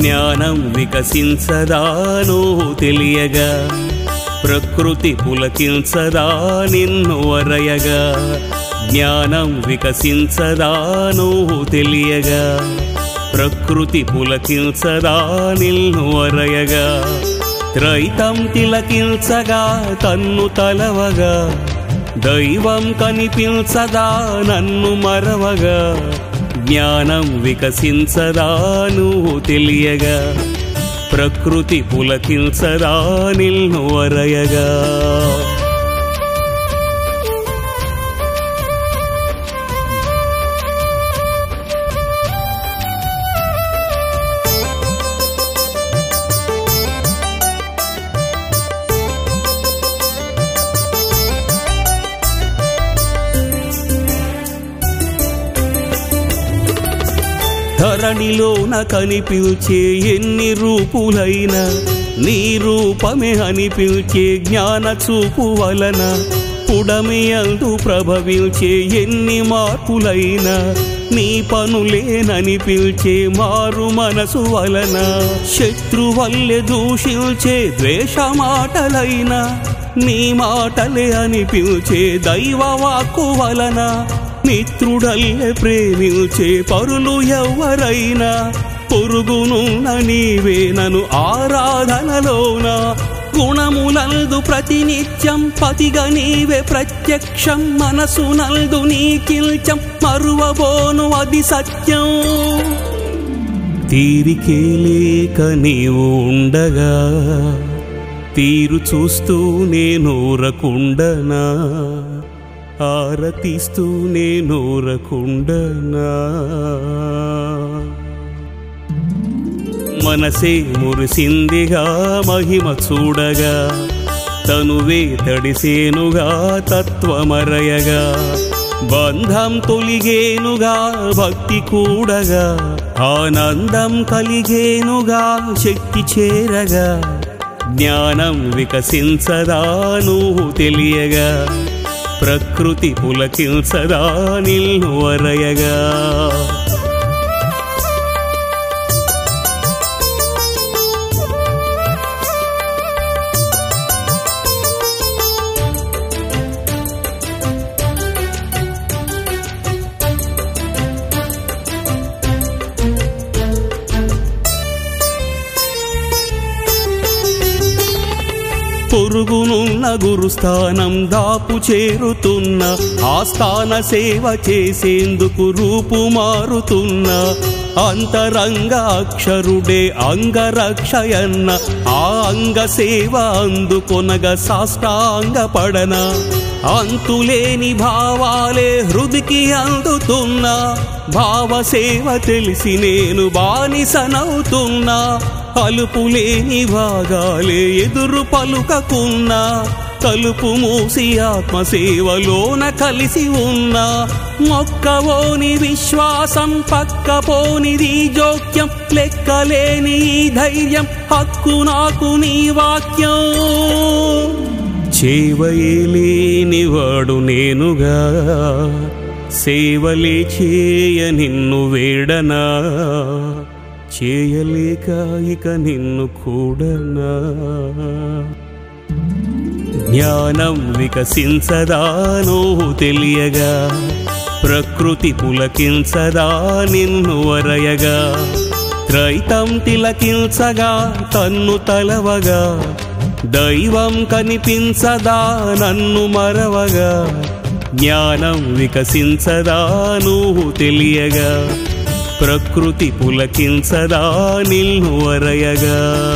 జ్ఞానం వికసించదానో తెలియగా ప్రకృతి పులకించదా నిన్ను వరయగా జ్ఞానం వికసించదానో తెలియగా ప్రకృతి పులకించదా నిన్ను వరయగా త్రైతం తిలకించగా తన్ను తలవగా. దైవం కనిపించదా నన్ను మరవగా. జ్ఞానం వికసించరాను తెలియగా. ప్రకృతి పులకించరా నిల్ను వరయగా ధరణిలోన కనిపించే ఎన్ని రూపులైనా నీ రూపమే అనిపించే జ్ఞాన చూపు వలన పుడమి అందు ప్రభవించే ఎన్ని మార్పులైనా నీ పనులేననిపించే మారు మనసు వలన శత్రువల్లె దూషించే ద్వేషమాటలైనా నీ మాటలే అనిపించే దైవ వాక్కు వలన మిత్రుడల్లె ప్రేమించే పరులు ఎవరైనా పొరుగునున్న నీవే నను ఆరాధనలోన. గుణములందు ప్రతినిత్యం పతిగా నీవే ప్రత్యక్షం మనసు నందు నీకిల్చం మరువబోను అది సత్యం. తీరికే లేక నీవు ఉండగా తీరు చూస్తూ నేనూరకుండనా ఆరతిస్తూ నేనూరకుండనా మనసే మురిసిందిగా మహిమ చూడగా తనువే తడిసేనుగా తత్వమరయగా బంధం తొలిగేనుగా భక్తి కూడగా ఆనందం కలిగేనుగా శక్తి చేరగా జ్ఞానం వికసించదా నువ్వు తెలియగా. ప్రకృతి పులకించదా నిల్ను పొరుగునున్న గురుస్థానం దాపు చేరుతున్న ఆస్థాన సేవ చేసేందుకు రూపు మారుతున్న అంతరంగ అక్షరుడే అంగరక్షయన్న ఆ అంగ సేవ అందుకొనగ సాష్టాంగ పడన. అంతులేని భావాలే హృదికి అందుతున్నా. భావ సేవ తెలిసి నేను బానిసనవుతున్నా. అలుపులేని భాగాలే ఎదురు పలుకకున్నా. తలుపు మూసి ఆత్మసేవలోన కలిసి ఉన్నా. మొక్కవోని విశ్వాసం పక్కపోనిది జోక్యం. లెక్కలేని ధైర్యం హక్కు నాకు నీ వాక్యం. చేవయలేనివాడు నేనుగా సేవలే చేయ నిన్ను వేడనా చేయలేక ఇక నిన్ను కూడనా. జ్ఞానం వికసించదా తెలియగా ప్రకృతి పులకించదా నిన్ను వరయగా త్రైతం తిలకించగా తన్ను తలవగా దైవం కనిపించదా నన్ను మరవగా? జ్ఞానం వికసించదా నువ్వు తెలియగా? ప్రకృతి పులకించదా నిల్ను వరయగా